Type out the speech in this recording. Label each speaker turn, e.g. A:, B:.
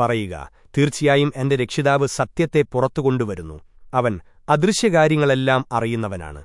A: പറയുക തീർച്ചയായും എന്റെ രക്ഷിതാവ് സത്യത്തെ പുറത്തുകൊണ്ടുവരുന്നു. അവൻ അദൃശ്യകാര്യങ്ങളെല്ലാം അറിയുന്നവനാണ്.